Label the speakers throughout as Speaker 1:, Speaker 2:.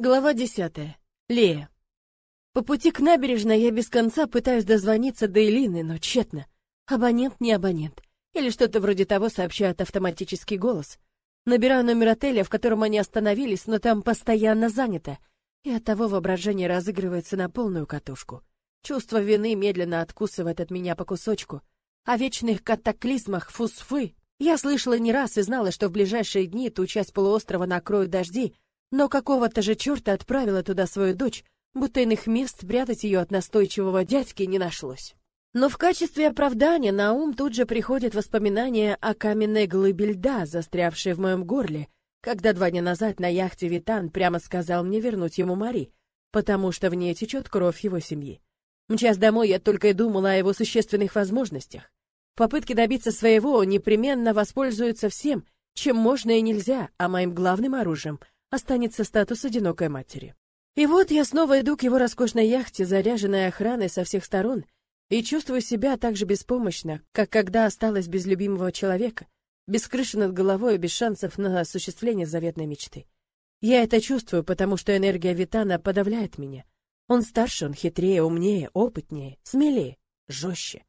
Speaker 1: Глава десятая. Лея. По пути к набережной я без конца пытаюсь дозвониться до Элины, но тщетно. Абонент не абонент. Или что-то вроде того сообщает автоматический голос. Набираю номер отеля, в котором они остановились, но там постоянно занято. И оттого воображение разыгрывается на полную катушку. Чувство вины медленно откусывает от меня по кусочку. О вечных катаклизмах фусфы я слышала не раз и знала, что в ближайшие дни ту часть полуострова накроют дожди, но какого-то же черта отправила туда свою дочь, будто иных мест спрятать ее от настойчивого дядьки не нашлось. Но в качестве оправдания на ум тут же приходят воспоминания о каменной глыбе льда, застрявшей в моем горле, когда два дня назад на яхте Витан прямо сказал мне вернуть ему Мари, потому что в ней течет кровь его семьи. Мчась домой, я только и думала о его существенных возможностях. В попытке добиться своего он непременно воспользуется всем, чем можно и нельзя, а моим главным оружием — останется статус одинокой матери. И вот я снова иду к его роскошной яхте, заряженной охраной со всех сторон, и чувствую себя так же беспомощно, как когда осталась без любимого человека, без крыши над головой и без шансов на осуществление заветной мечты. Я это чувствую, потому что энергия Витана подавляет меня. Он старше, он хитрее, умнее, опытнее, смелее, жестче.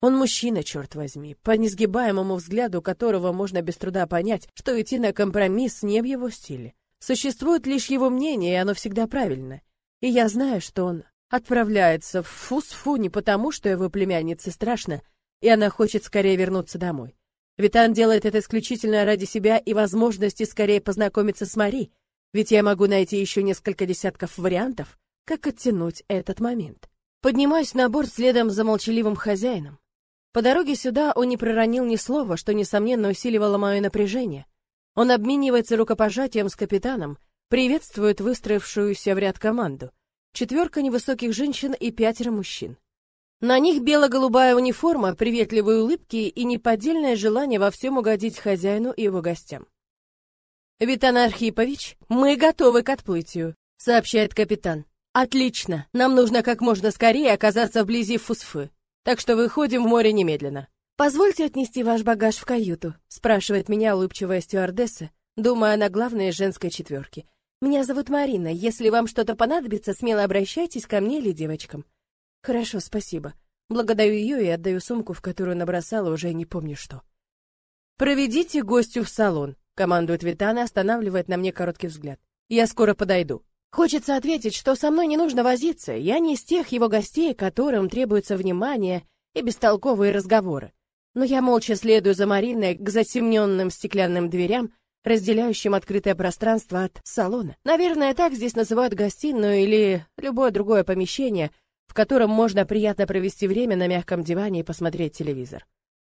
Speaker 1: Он мужчина, черт возьми, по несгибаемому взгляду которого можно без труда понять, что идти на компромисс не в его стиле. Существует лишь его мнение, и оно всегда правильно. И я знаю, что он отправляется в фус-фу не потому, что его племяннице страшно, и она хочет скорее вернуться домой. Витан делает это исключительно ради себя и возможности скорее познакомиться с Мари, ведь я могу найти еще несколько десятков вариантов, как оттянуть этот момент. Поднимаюсь на борт следом за молчаливым хозяином. По дороге сюда он не проронил ни слова, что, несомненно, усиливало мое напряжение — он обменивается рукопожатием с капитаном, приветствует выстроившуюся в ряд команду. Четверка невысоких женщин и пятеро мужчин. На них бело-голубая униформа, приветливые улыбки и неподдельное желание во всем угодить хозяину и его гостям. «Витан Архипович, мы готовы к отплытию», — сообщает капитан. «Отлично, нам нужно как можно скорее оказаться вблизи Фусфы, так что выходим в море немедленно». «Позвольте отнести ваш багаж в каюту», — спрашивает меня улыбчивая стюардесса, думая на главной женской четверке. «Меня зовут Марина. Если вам что-то понадобится, смело обращайтесь ко мне или девочкам». «Хорошо, спасибо». Благодарю ее и отдаю сумку, в которую набросала уже не помню что. «Проведите гостю в салон», — командует Витана, останавливает на мне короткий взгляд. «Я скоро подойду». Хочется ответить, что со мной не нужно возиться, я не из тех его гостей, которым требуется внимание и бестолковые разговоры но я молча следую за Мариной к затемненным стеклянным дверям, разделяющим открытое пространство от салона. Наверное, так здесь называют гостиную или любое другое помещение, в котором можно приятно провести время на мягком диване и посмотреть телевизор.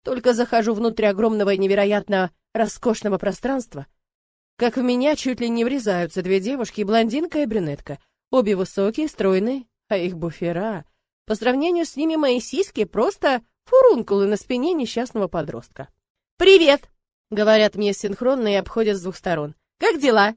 Speaker 1: Только захожу внутрь огромного и невероятно роскошного пространства, как в меня чуть ли не врезаются две девушки, блондинка и брюнетка, обе высокие, стройные, а их буфера. По сравнению с ними мои сиськи просто фурункулы на спине несчастного подростка. «Привет!» — говорят мне синхронно и обходят с двух сторон. «Как дела?»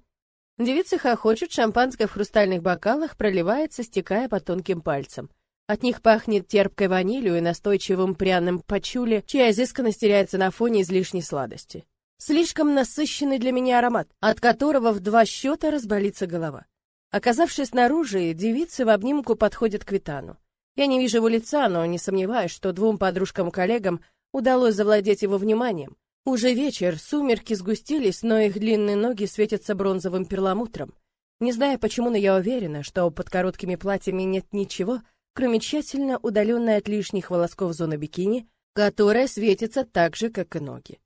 Speaker 1: Девицы хохочут, шампанское в хрустальных бокалах проливается, стекая по тонким пальцам. От них пахнет терпкой ванилью и настойчивым пряным пачули, чья изысканность теряется на фоне излишней сладости. Слишком насыщенный для меня аромат, от которого в два счета разболится голова. Оказавшись снаружи, девицы в обнимку подходят к Витану. Я не вижу его лица, но не сомневаюсь, что двум подружкам-коллегам удалось завладеть его вниманием. Уже вечер, сумерки сгустились, но их длинные ноги светятся бронзовым перламутром. Не зная почему, но я уверена, что под короткими платьями нет ничего, кроме тщательно удаленной от лишних волосков зоны бикини, которая светится так же, как и ноги.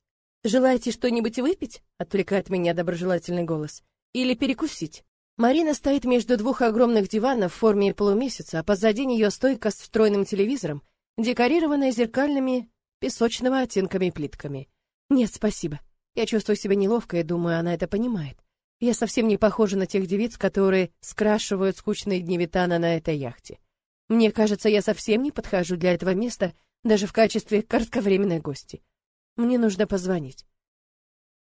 Speaker 1: «Желаете что-нибудь выпить?» — отвлекает меня доброжелательный голос. «Или перекусить?» Марина стоит между двух огромных диванов в форме полумесяца, а позади нее стойка с встроенным телевизором, декорированная зеркальными песочного оттенками плитками. Нет, спасибо. Я чувствую себя неловко и думаю, она это понимает. Я совсем не похожа на тех девиц, которые скрашивают скучные дни Витана на этой яхте. Мне кажется, я совсем не подхожу для этого места, даже в качестве кратковременной гости. Мне нужно позвонить.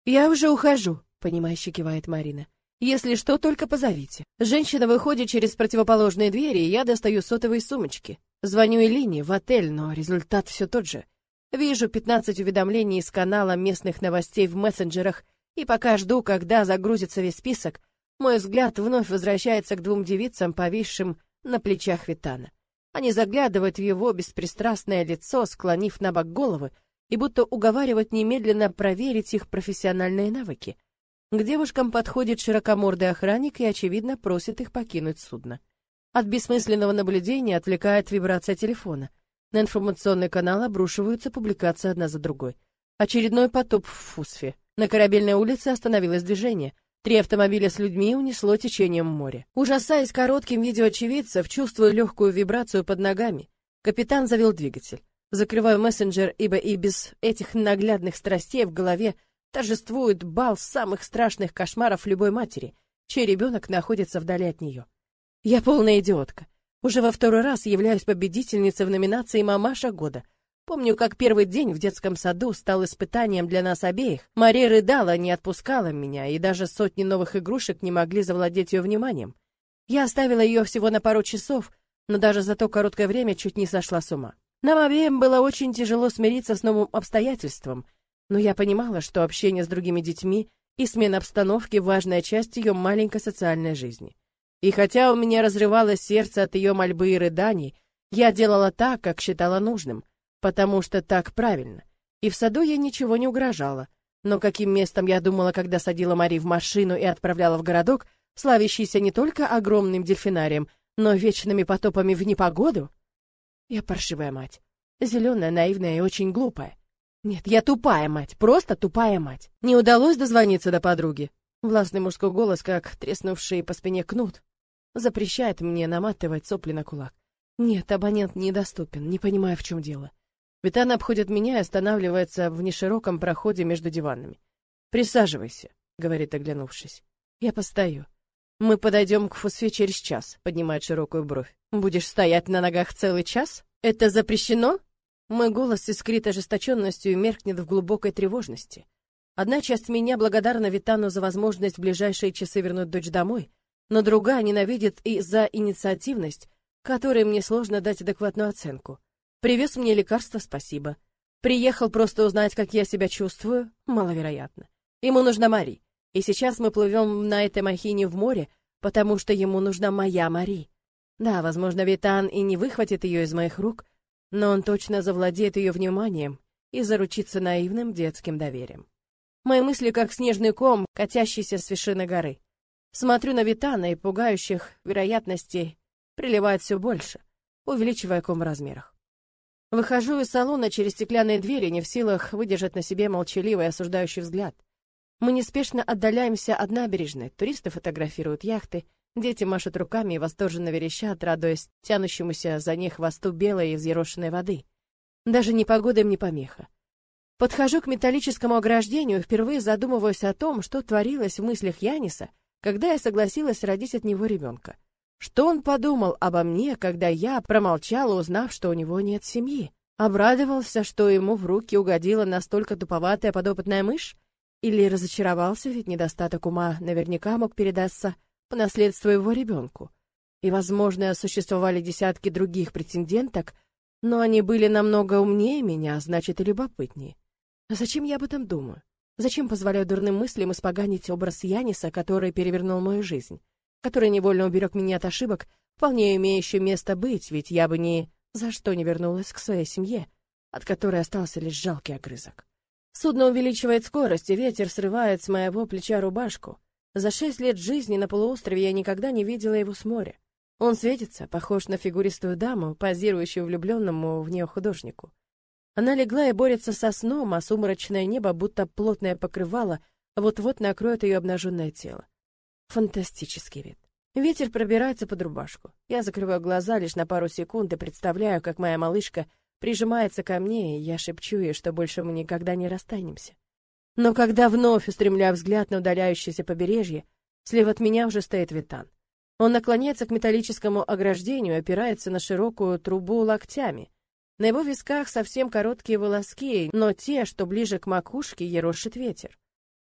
Speaker 1: Я уже ухожу, понимающе кивает Марина. Если что, только позовите. Женщина выходит через противоположные двери, и я достаю сотовые сумочки. Звоню Элине в отель, но результат все тот же. Вижу 15 уведомлений из канала местных новостей в мессенджерах, и пока жду, когда загрузится весь список, Мой взгляд вновь возвращается к двум девицам, повисшим на плечах Витана. Они заглядывают в его беспристрастное лицо, склонив на бок головы, и будто уговаривают немедленно проверить их профессиональные навыки. К девушкам подходит широкомордый охранник и, очевидно, просит их покинуть судно. От бессмысленного наблюдения отвлекает вибрация телефона. На информационный канал обрушиваются публикации одна за другой. Очередной потоп в Фусфе. На корабельной улице остановилось движение. Три автомобиля с людьми унесло течением моря. Ужасаясь коротким видео очевидцев, чувствую легкую вибрацию под ногами. Капитан завел двигатель. Закрываю мессенджер, ибо и без этих наглядных страстей в голове торжествует бал самых страшных кошмаров любой матери, чей ребенок находится вдали от нее. Я полная идиотка. Уже во второй раз являюсь победительницей в номинации «Мамаша года», Помню, как первый день в детском саду стал испытанием для нас обеих. Мария рыдала, не отпускала меня, и даже сотни новых игрушек не могли завладеть ее вниманием. Я оставила ее всего на пару часов, но даже за то короткое время чуть не сошла с ума. Нам обеим было очень тяжело смириться с новым обстоятельством, но я понимала, что общение с другими детьми и смена обстановки — важная часть ее маленькой социальной жизни. И хотя у меня разрывалось сердце от ее мольбы и рыданий, я делала так, как считала нужным — потому что так правильно. И в саду ей ничего не угрожало. Но каким местом я думала, когда садила Мари в машину и отправляла в городок, славящийся не только огромным дельфинарием, но вечными потопами в непогоду? Я паршивая мать. Зеленая, наивная и очень глупая. Нет, я тупая мать, просто тупая мать. Не удалось дозвониться до подруги. Властный мужской голос, как треснувший по спине кнут, запрещает мне наматывать сопли на кулак. Нет, абонент недоступен, не понимаю, в чем дело. Витан обходит меня и останавливается в нешироком проходе между диванами. «Присаживайся», — говорит, оглянувшись. Я постою. «Мы подойдем к Фусфе через час», — поднимает широкую бровь. «Будешь стоять на ногах целый час? Это запрещено?» Мой голос искрит ожесточенностью и меркнет в глубокой тревожности. Одна часть меня благодарна Витану за возможность в ближайшие часы вернуть дочь домой, но другая ненавидит и за инициативность, которой мне сложно дать адекватную оценку. Привез мне лекарство, спасибо. Приехал просто узнать, как я себя чувствую, маловероятно. Ему нужна Мари. И сейчас мы плывем на этой махине в море, потому что ему нужна моя Мари. Да, возможно, Витан и не выхватит ее из моих рук, но он точно завладеет ее вниманием и заручится наивным детским доверием. Мои мысли как снежный ком, катящийся с вершины горы. Смотрю на Витана и пугающих вероятностей приливает все больше, увеличивая ком в размерах. Выхожу из салона через стеклянные двери, не в силах выдержать на себе молчаливый осуждающий взгляд. Мы неспешно отдаляемся от набережной, туристы фотографируют яхты, дети машут руками и восторженно верещат, радуясь тянущемуся за них хвосту белой и взъерошенной воды. Даже непогода им не помеха. Подхожу к металлическому ограждению и впервые задумываюсь о том, что творилось в мыслях Яниса, когда я согласилась родить от него ребенка. Что он подумал обо мне, когда я промолчала, узнав, что у него нет семьи? Обрадовался, что ему в руки угодила настолько туповатая подопытная мышь? Или разочаровался, ведь недостаток ума наверняка мог передаться по наследству его ребенку? И, возможно, существовали десятки других претенденток, но они были намного умнее меня, значит, и любопытнее. А зачем я об этом думаю? Зачем позволяю дурным мыслям испоганить образ Яниса, который перевернул мою жизнь? который невольно уберег меня от ошибок, вполне имеющий место быть, ведь я бы ни за что не вернулась к своей семье, от которой остался лишь жалкий огрызок. Судно увеличивает скорость, и ветер срывает с моего плеча рубашку. За шесть лет жизни на полуострове я никогда не видела его с моря. Он светится, похож на фигуристую даму, позирующую влюбленному в нее художнику. Она легла и борется со сном, а сумрачное небо, будто плотное покрывало, вот-вот накроет ее обнаженное тело. Фантастический вид. Ветер пробирается под рубашку. Я закрываю глаза лишь на пару секунд и представляю, как моя малышка прижимается ко мне, и я шепчу ей, что больше мы никогда не расстанемся. Но когда вновь устремляю взгляд на удаляющееся побережье, слева от меня уже стоит Витан. Он наклоняется к металлическому ограждению опирается на широкую трубу локтями. На его висках совсем короткие волоски, но те, что ближе к макушке, ерошит ветер.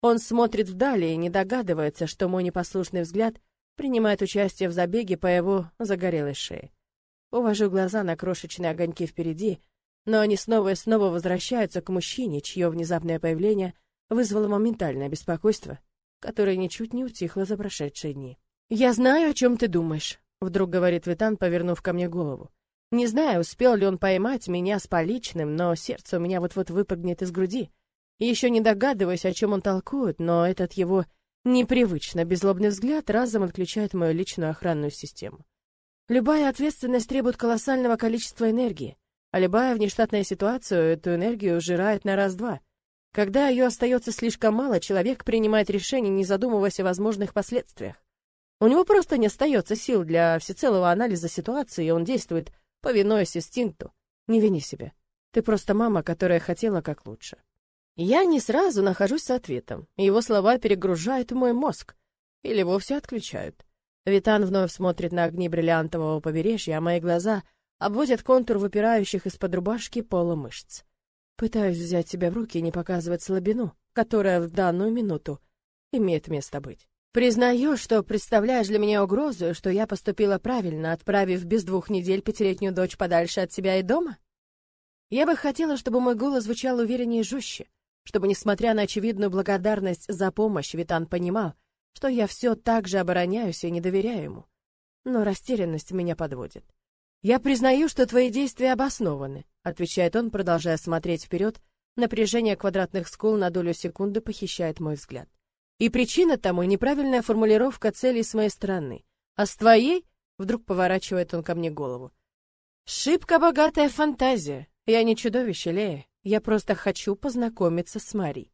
Speaker 1: Он смотрит вдали и не догадывается, что мой непослушный взгляд принимает участие в забеге по его загорелой шее. Увожу глаза на крошечные огоньки впереди, но они снова и снова возвращаются к мужчине, чье внезапное появление вызвало моментальное беспокойство, которая ничуть не утихла за прошедшие дни. «Я знаю, о чем ты думаешь», — вдруг говорит Витан, повернув ко мне голову. Не знаю, успел ли он поймать меня с поличным, но сердце у меня вот-вот выпрыгнет из груди. Еще не догадываюсь, о чем он толкует, но этот его непривычно беззлобный взгляд разом отключает мою личную охранную систему. Любая ответственность требует колоссального количества энергии, а любая внештатная ситуация эту энергию сжирает на раз-два. Когда ее остается слишком мало, человек принимает решение, не задумываясь о возможных последствиях. У него просто не остается сил для всецелого анализа ситуации, и он действует, повинуясь инстинкту. Не вини себя. Ты просто мама, которая хотела как лучше. Я не сразу нахожусь с ответом. Его слова перегружают мой мозг. Или вовсе отключают. Витан вновь смотрит на огни бриллиантового побережья, а мои глаза обводят контур выпирающих из-под рубашки пола мышц. Пытаюсь взять себя в руки и не показывать слабину, которая в данную минуту имеет место быть. Признаю, что представляешь для меня угрозу, что я поступила правильно, отправив без двух недель пятилетнюю дочь подальше от себя и дома? Я бы хотела, чтобы мой голос звучал увереннее и жестче, чтобы, несмотря на очевидную благодарность за помощь, Витан понимал, что я все так же обороняюсь и не доверяю ему. Но растерянность меня подводит. «Я признаю, что твои действия обоснованы», — отвечает он, продолжая смотреть вперед. Напряжение квадратных скул на долю секунды похищает мой взгляд. «И причина тому неправильная формулировка целей с моей стороны. А с твоей...» — вдруг поворачивает он ко мне голову. «Шибко богатая фантазия. Я не чудовище, Лея. Я просто хочу познакомиться с Марией.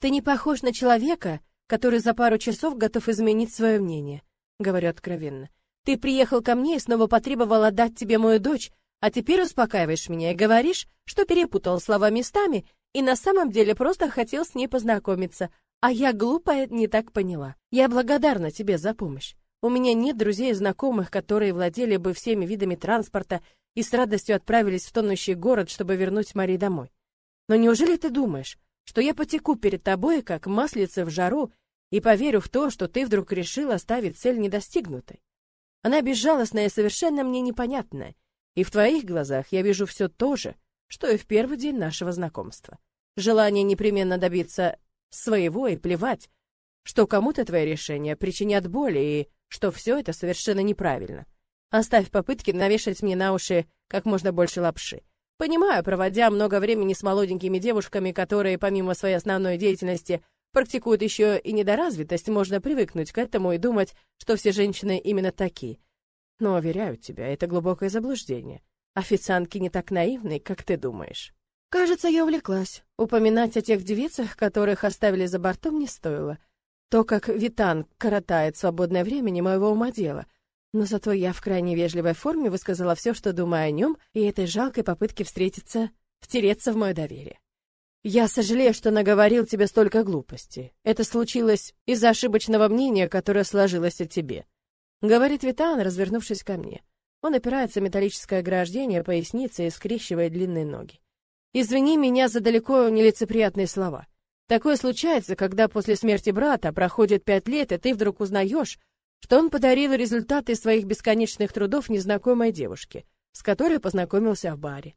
Speaker 1: Ты не похож на человека, который за пару часов готов изменить свое мнение, говорю откровенно. Ты приехал ко мне и снова потребовал отдать тебе мою дочь, а теперь успокаиваешь меня и говоришь, что перепутал слова местами и на самом деле просто хотел с ней познакомиться, а я глупая не так поняла. Я благодарна тебе за помощь. У меня нет друзей и знакомых, которые владели бы всеми видами транспорта и с радостью отправились в тонущий город, чтобы вернуть Мари домой. Но неужели ты думаешь, что я потеку перед тобой, как маслица в жару, и поверю в то, что ты вдруг решил оставить цель недостигнутой? Она безжалостная и совершенно мне непонятная, и в твоих глазах я вижу все то же, что и в первый день нашего знакомства. Желание непременно добиться своего и плевать, что кому-то твои решения причинят боль и что все это совершенно неправильно. Оставь попытки навешать мне на уши как можно больше лапши. Понимаю, проводя много времени с молоденькими девушками, которые помимо своей основной деятельности практикуют еще и недоразвитость, можно привыкнуть к этому и думать, что все женщины именно такие. Но, уверяю тебя, это глубокое заблуждение. Официантки не так наивны, как ты думаешь. Кажется, я увлеклась. Упоминать о тех девицах, которых оставили за бортом, не стоило. То, как Витан коротает свободное время, не моего ума дело. Но зато я в крайне вежливой форме высказала все, что думаю о нем, и этой жалкой попытке встретиться, втереться в мое доверие. Я сожалею, что наговорил тебе столько глупостей. Это случилось из-за ошибочного мнения, которое сложилось о тебе. Говорит Витан, развернувшись ко мне. Он опирается металлическое ограждение поясницы и скрещивает длинные ноги. Извини меня за далеко нелицеприятные слова. Такое случается, когда после смерти брата проходит пять лет, и ты вдруг узнаешь, что он подарил результаты своих бесконечных трудов незнакомой девушке, с которой познакомился в баре.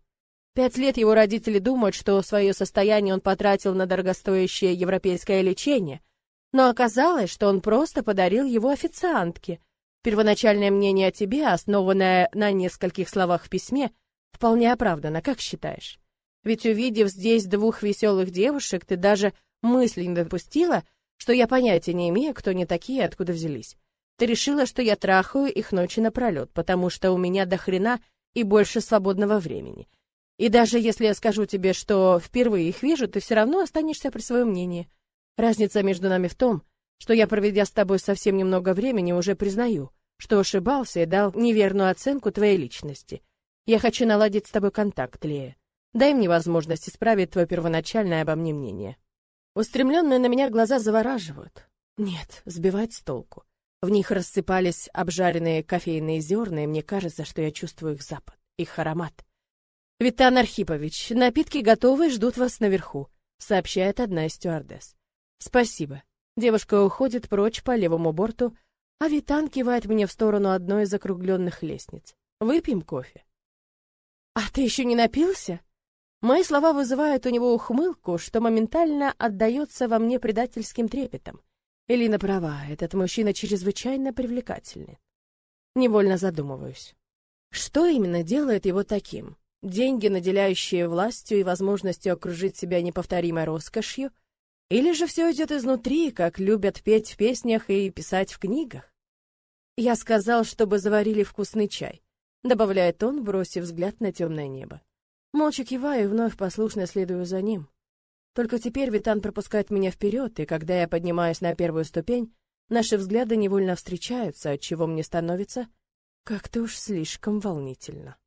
Speaker 1: Пять лет его родители думают, что свое состояние он потратил на дорогостоящее европейское лечение, но оказалось, что он просто подарил его официантке. Первоначальное мнение о тебе, основанное на нескольких словах в письме, вполне оправдано, как считаешь? Ведь увидев здесь двух веселых девушек, ты даже мысли не допустила, что я понятия не имею, кто они такие и откуда взялись. Ты решила, что я трахаю их ночи напролет, потому что у меня до хрена и больше свободного времени. И даже если я скажу тебе, что впервые их вижу, ты все равно останешься при своем мнении. Разница между нами в том, что я, проведя с тобой совсем немного времени, уже признаю, что ошибался и дал неверную оценку твоей личности. Я хочу наладить с тобой контакт, Лея. Дай мне возможность исправить твое первоначальное обо мне мнение. Устремленные на меня глаза завораживают. Нет, сбивать с толку. В них рассыпались обжаренные кофейные зерна, и мне кажется, что я чувствую их запах, их аромат. «Витан Архипович, напитки готовы ждут вас наверху», — сообщает одна из стюардесс. «Спасибо». Девушка уходит прочь по левому борту, а Витан кивает мне в сторону одной из округленных лестниц. «Выпьем кофе». «А ты еще не напился?» Мои слова вызывают у него ухмылку, что моментально отдается во мне предательским трепетом. Элина права, этот мужчина чрезвычайно привлекательный. Невольно задумываюсь. Что именно делает его таким? Деньги, наделяющие властью и возможностью окружить себя неповторимой роскошью? Или же все идет изнутри, как любят петь в песнях и писать в книгах? Я сказал, чтобы заварили вкусный чай, добавляет он, бросив взгляд на темное небо. Молча киваю и вновь послушно следую за ним. Только теперь Витан пропускает меня вперед, и когда я поднимаюсь на первую ступень, наши взгляды невольно встречаются, от чего мне становится как-то уж слишком волнительно.